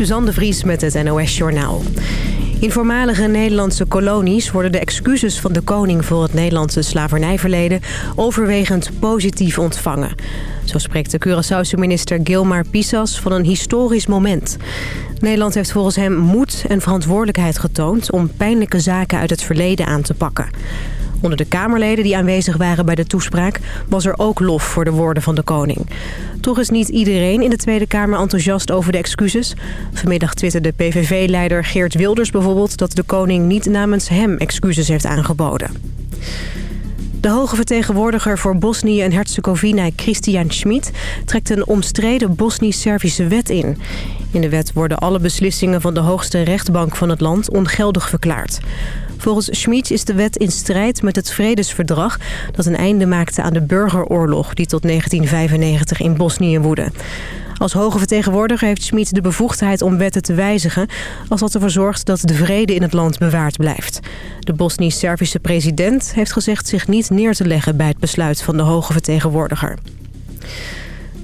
Suzanne de Vries met het NOS Journaal. In voormalige Nederlandse kolonies worden de excuses van de koning... voor het Nederlandse slavernijverleden overwegend positief ontvangen. Zo spreekt de Curaçaose minister Gilmar Pisas van een historisch moment. Nederland heeft volgens hem moed en verantwoordelijkheid getoond... om pijnlijke zaken uit het verleden aan te pakken. Onder de Kamerleden die aanwezig waren bij de toespraak... was er ook lof voor de woorden van de koning. Toch is niet iedereen in de Tweede Kamer enthousiast over de excuses. Vanmiddag twitterde PVV-leider Geert Wilders bijvoorbeeld... dat de koning niet namens hem excuses heeft aangeboden. De hoge vertegenwoordiger voor Bosnië en Herzegovina, Christian Schmid... trekt een omstreden Bosnisch-Servische wet in. In de wet worden alle beslissingen van de hoogste rechtbank van het land ongeldig verklaard. Volgens Schmid is de wet in strijd met het vredesverdrag... dat een einde maakte aan de burgeroorlog die tot 1995 in Bosnië woedde. Als hoge vertegenwoordiger heeft Schmid de bevoegdheid om wetten te wijzigen... als dat ervoor zorgt dat de vrede in het land bewaard blijft. De Bosnisch-Servische president heeft gezegd zich niet neer te leggen... bij het besluit van de hoge vertegenwoordiger.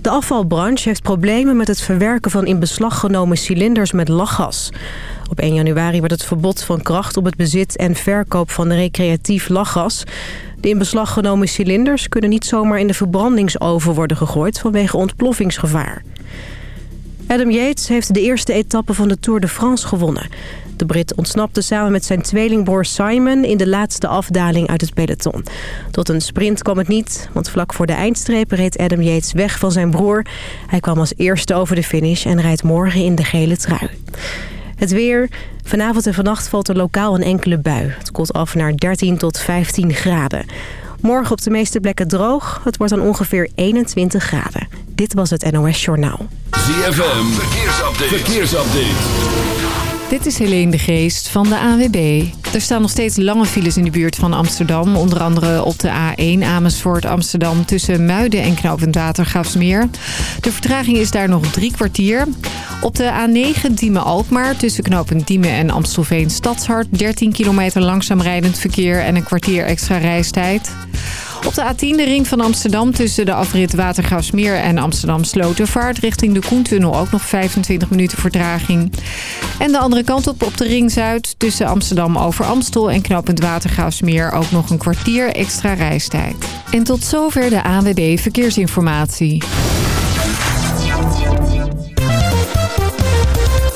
De afvalbranche heeft problemen met het verwerken van in beslag genomen cilinders met lachgas. Op 1 januari werd het verbod van kracht op het bezit en verkoop van recreatief lachgas. De in beslag genomen cilinders kunnen niet zomaar in de verbrandingsoven worden gegooid vanwege ontploffingsgevaar. Adam Yates heeft de eerste etappe van de Tour de France gewonnen. De Brit ontsnapte samen met zijn tweelingbroer Simon in de laatste afdaling uit het peloton. Tot een sprint kwam het niet, want vlak voor de eindstreep reed Adam Yates weg van zijn broer. Hij kwam als eerste over de finish en rijdt morgen in de gele trui. Het weer. Vanavond en vannacht valt er lokaal een enkele bui. Het koelt af naar 13 tot 15 graden. Morgen op de meeste plekken droog. Het wordt dan ongeveer 21 graden. Dit was het NOS Journaal. ZFM. Verkeersupdate. Verkeersupdate. Dit is Helene de Geest van de AWB. Er staan nog steeds lange files in de buurt van Amsterdam. Onder andere op de A1 Amersfoort Amsterdam tussen Muiden en Knoopend Watergraafsmeer. De vertraging is daar nog drie kwartier. Op de A9 Diemen-Alkmaar tussen Knoopend Diemen en Amstelveen Stadshart... 13 kilometer langzaam rijdend verkeer en een kwartier extra reistijd. Op de A10 de ring van Amsterdam tussen de afrit Watergraafsmeer en Amsterdam Slotervaart... richting de Koentunnel ook nog 25 minuten vertraging. En de andere kant op op de ring Zuid tussen Amsterdam over Amstel en knooppunt Watergraafsmeer... ook nog een kwartier extra reistijd. En tot zover de ANWB Verkeersinformatie.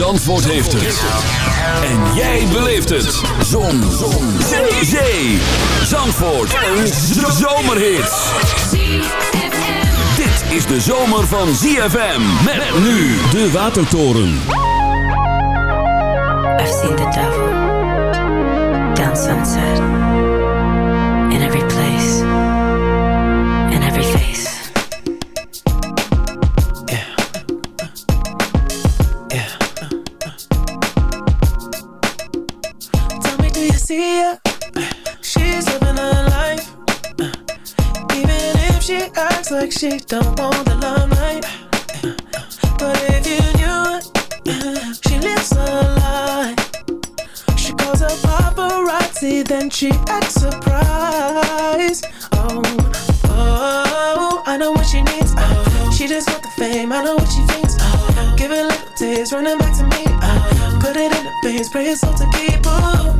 Zandvoort heeft het. En jij beleeft het. Zon. Zon. Zee. Zee. Zandvoort. Een zomerhit. Dit is de zomer van ZFM. Met nu de Watertoren. I've seen the devil. Down sunset. Like she don't want the limelight. But if you knew she lives a lie. She calls her paparazzi, then she acts surprised. Oh, oh, I know what she needs. Oh, she just want the fame. I know what she thinks. Oh, give it a little taste, running back to me. Oh, put it in the veins, pray it's all to keep. Ooh,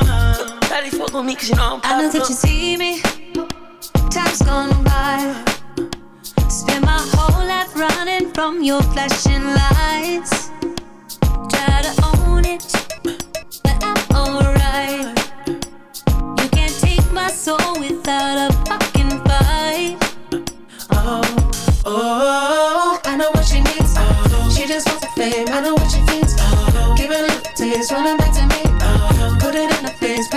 Fuck on me cause you know I'm I know that you see me. Time's gone by. Spend my whole life running from your flashing lights. Try to own it, but I'm alright. You can't take my soul without a fucking fight. Oh, oh, I know what she needs. Oh, she just wants the fame. I know what she thinks. Oh, a little taste, running back to me.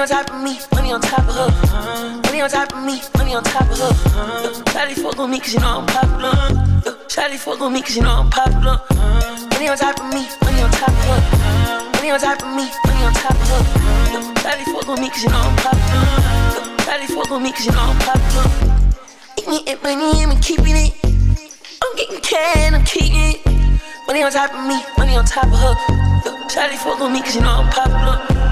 Money on top of me, money on top of her. Money on top of me, money on top of her. Uh, Shawty fuck on me cause you know I'm popular. Uh, Shawty fuck on me cause you know I'm popular. Money on top of me, money on top of her. Money on top of me, money on top of her. Uh, Shawty fuck on me cause you know I'm popular. Uh, Shawty fuck on me cause you know I'm popular. Eating it, money, I'm keeping it. I'm getting can, I'm keeping it. Money on top of me, money on top of her. Uh, Shawty fuck on me cause you know I'm popular.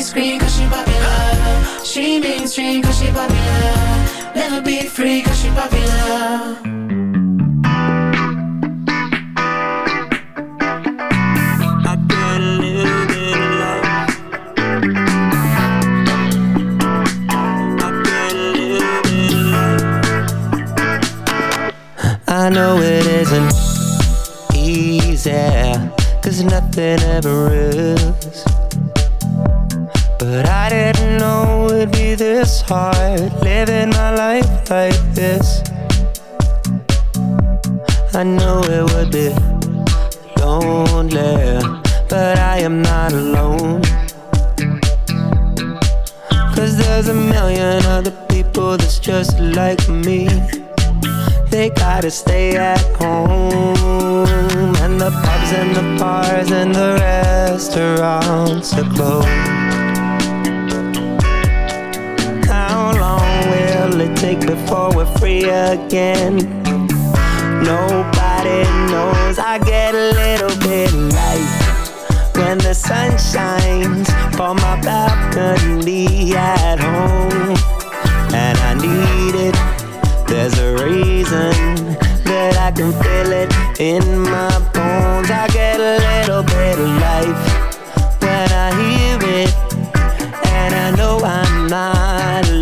Scream cause she popular. She mainstream cause she popular. Never be free cause she popular. I know it isn't easy, cause nothing ever is. But I didn't know it'd be this hard, living my life like this. I knew it would be lonely, but I am not alone. Cause there's a million other people that's just like me. They gotta stay at home, and the pubs and the bars and the restaurants are closed. Again? Nobody knows. I get a little bit light when the sun shines from my balcony at home, and I need it. There's a reason that I can feel it in my bones. I get a little bit of life when I hear it, and I know I'm not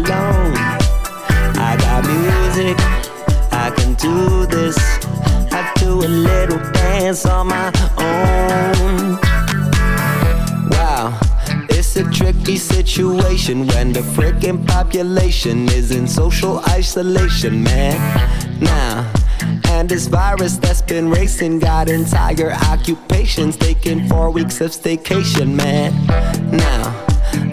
dance on my own. Wow, it's a tricky situation when the freaking population is in social isolation, man. Now, and this virus that's been racing got entire occupations taking four weeks of staycation, man. Now.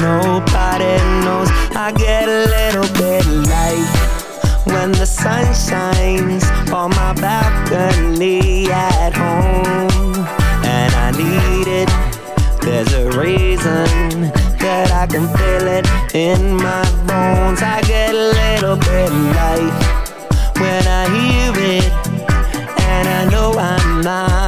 Nobody knows I get a little bit light when the sun shines on my balcony at home, and I need it. There's a reason that I can feel it in my bones. I get a little bit light when I hear it, and I know I'm not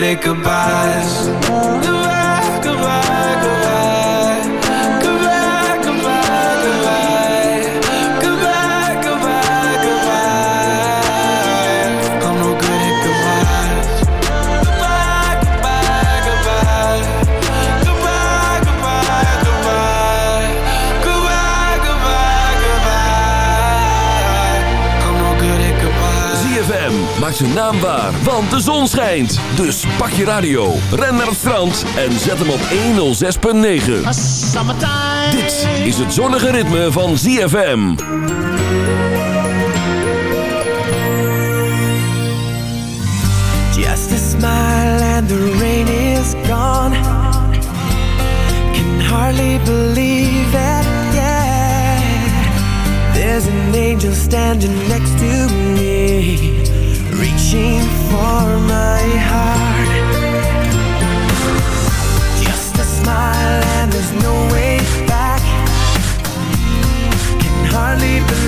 Good at goodbyes. Zijn naam waar, want de zon schijnt. Dus pak je radio, ren naar het strand en zet hem op 106.9. Dit is het zonnige ritme van ZFM. Just a smile and the rain is gone. Can hardly believe it, yeah. There's an angel standing next to me, reaching for my heart. Just a smile and there's no way back. Can hardly believe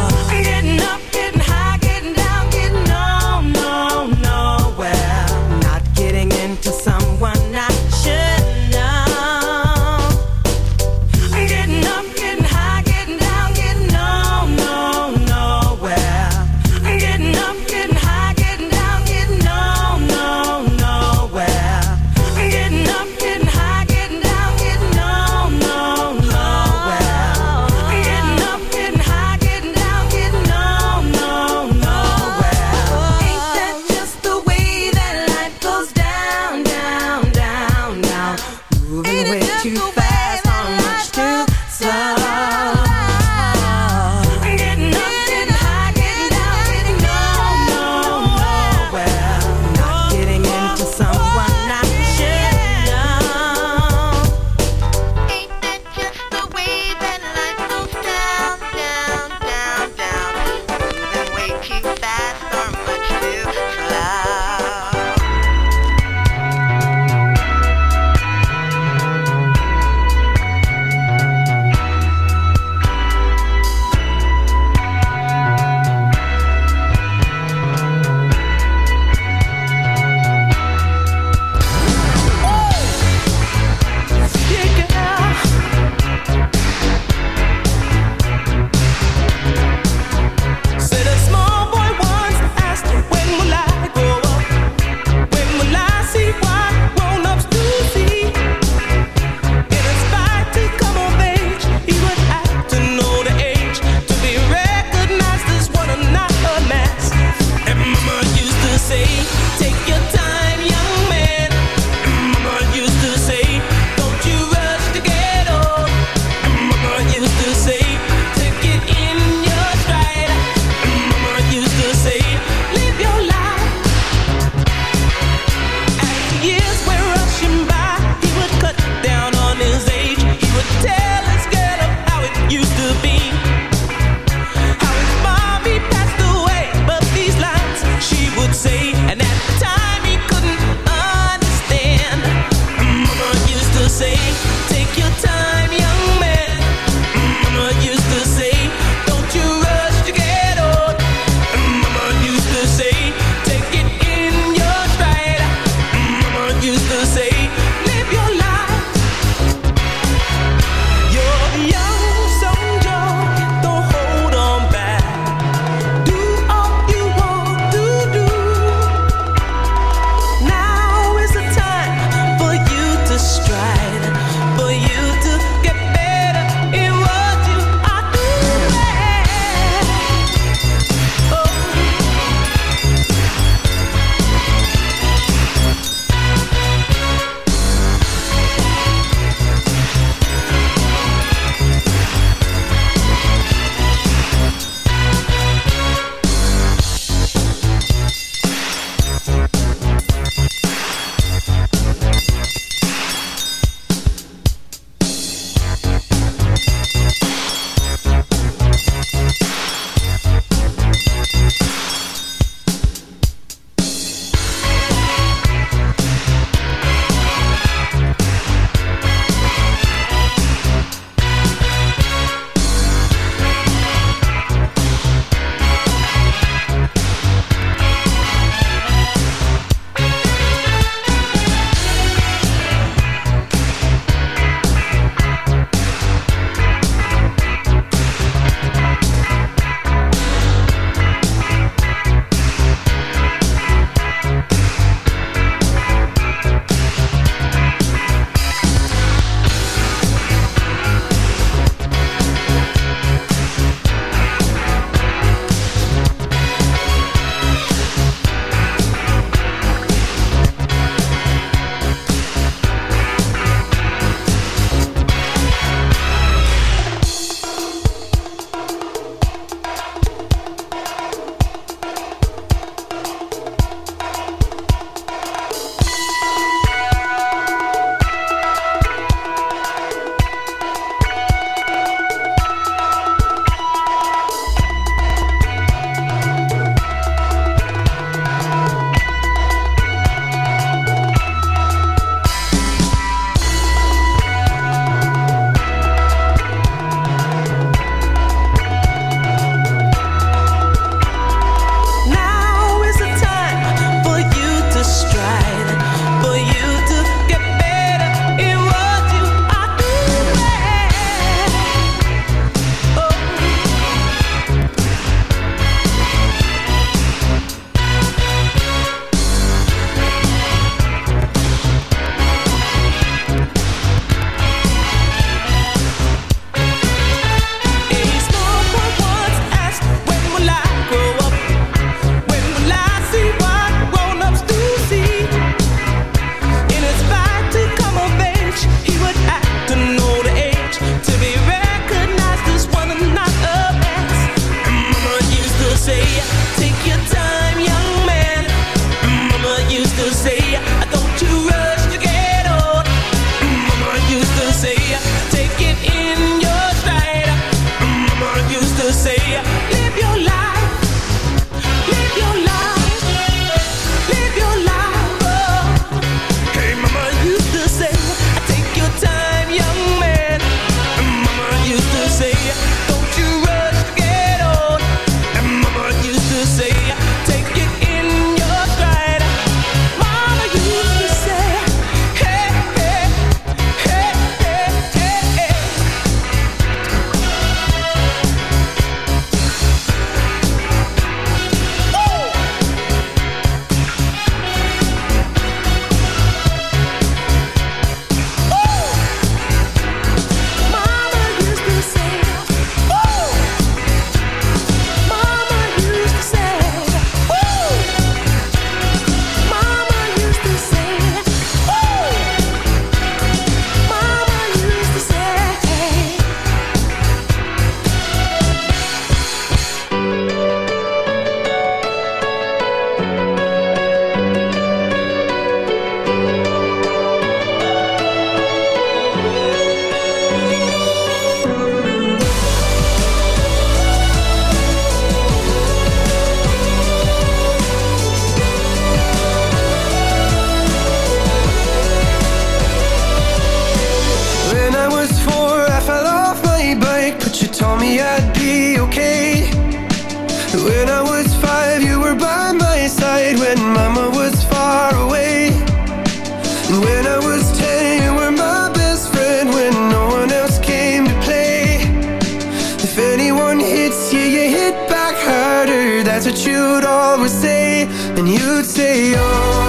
you'd always say And you'd say, oh.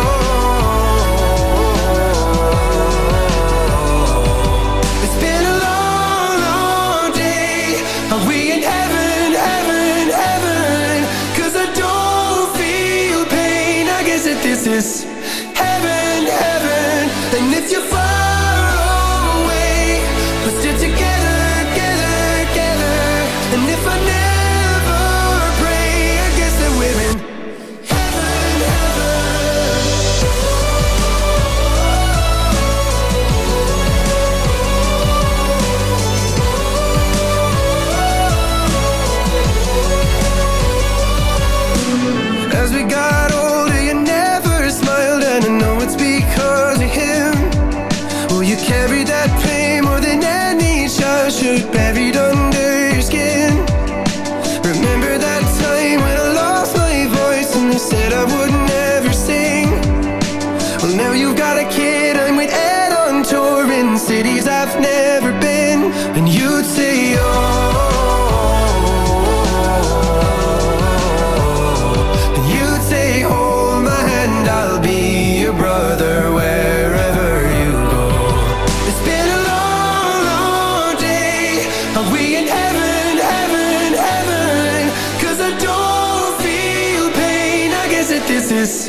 this is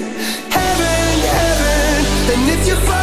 heaven, heaven. And if you find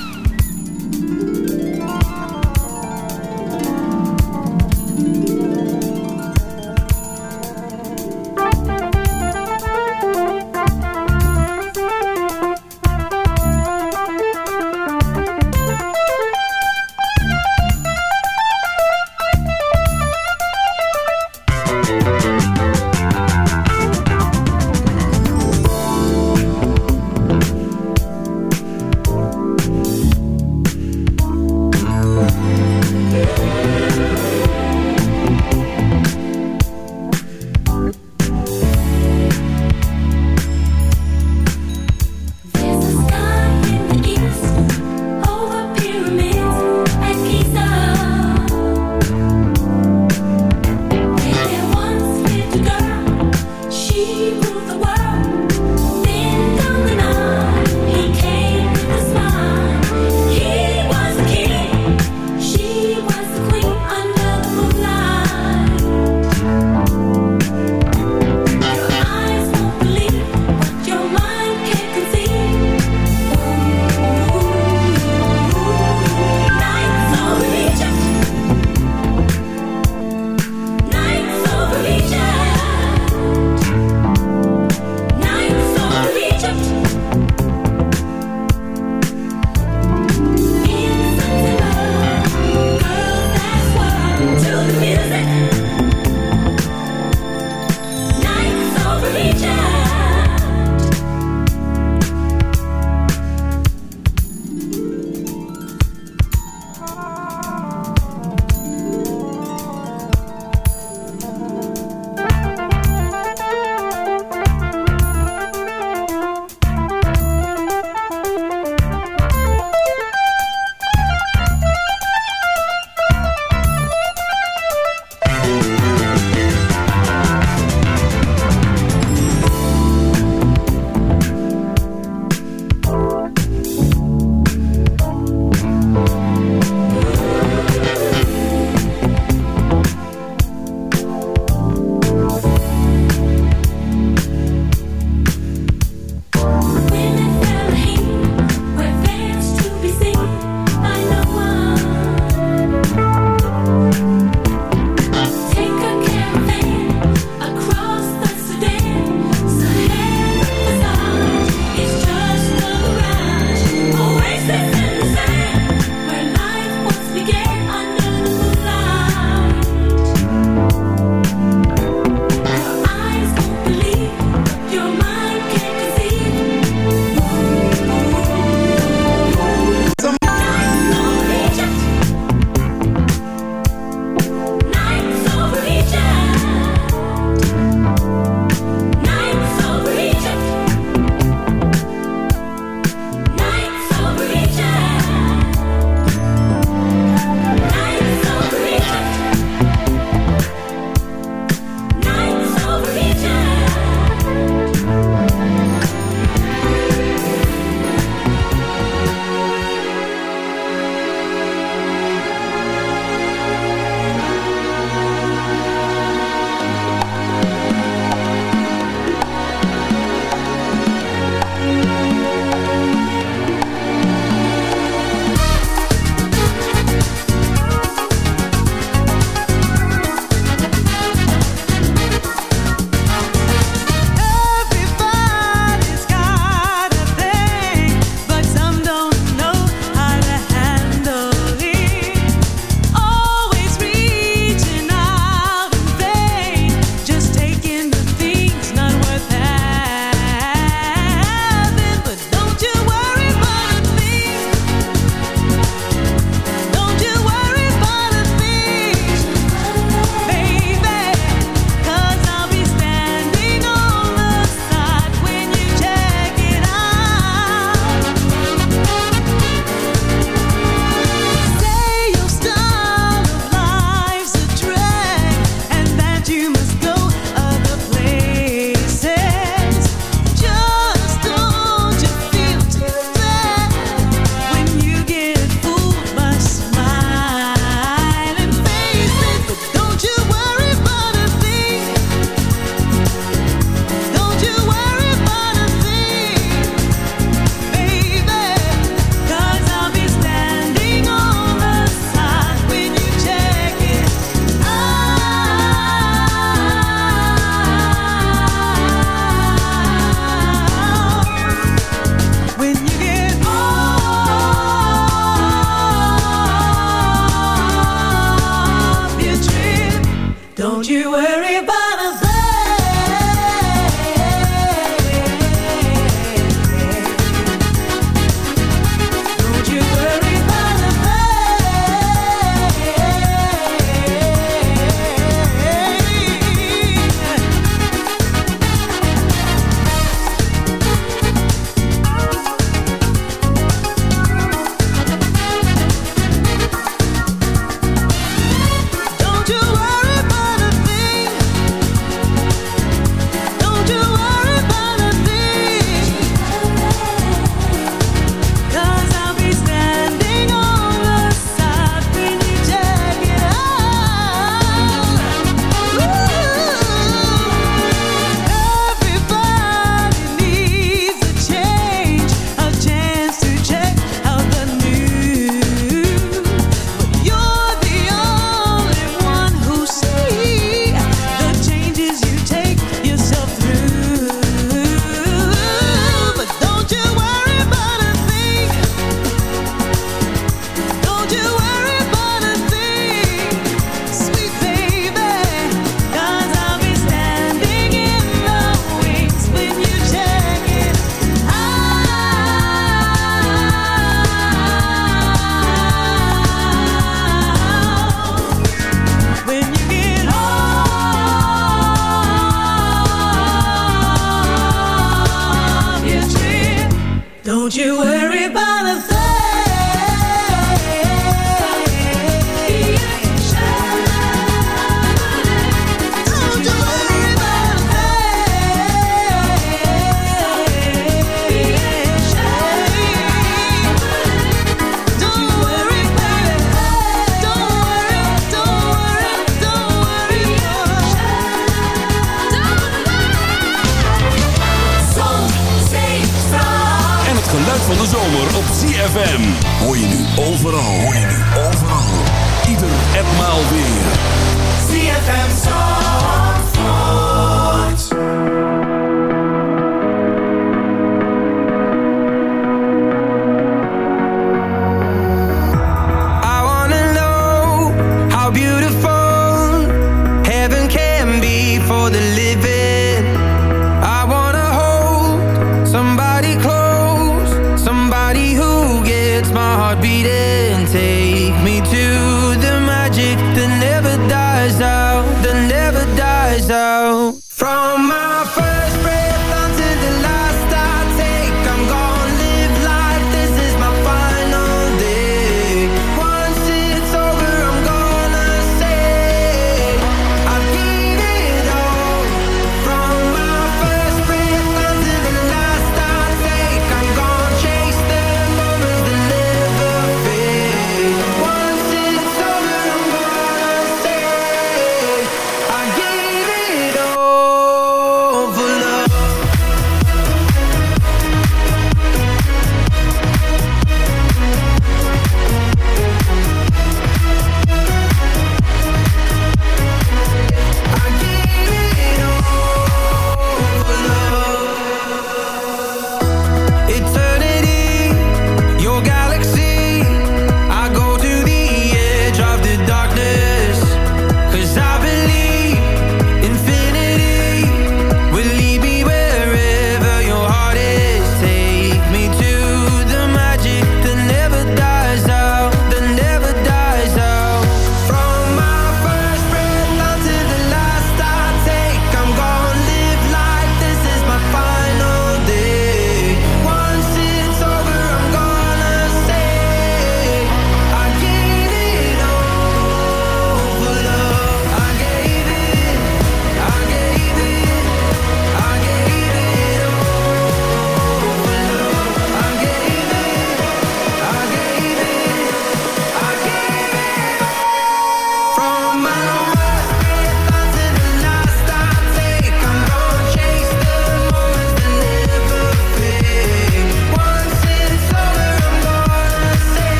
Gets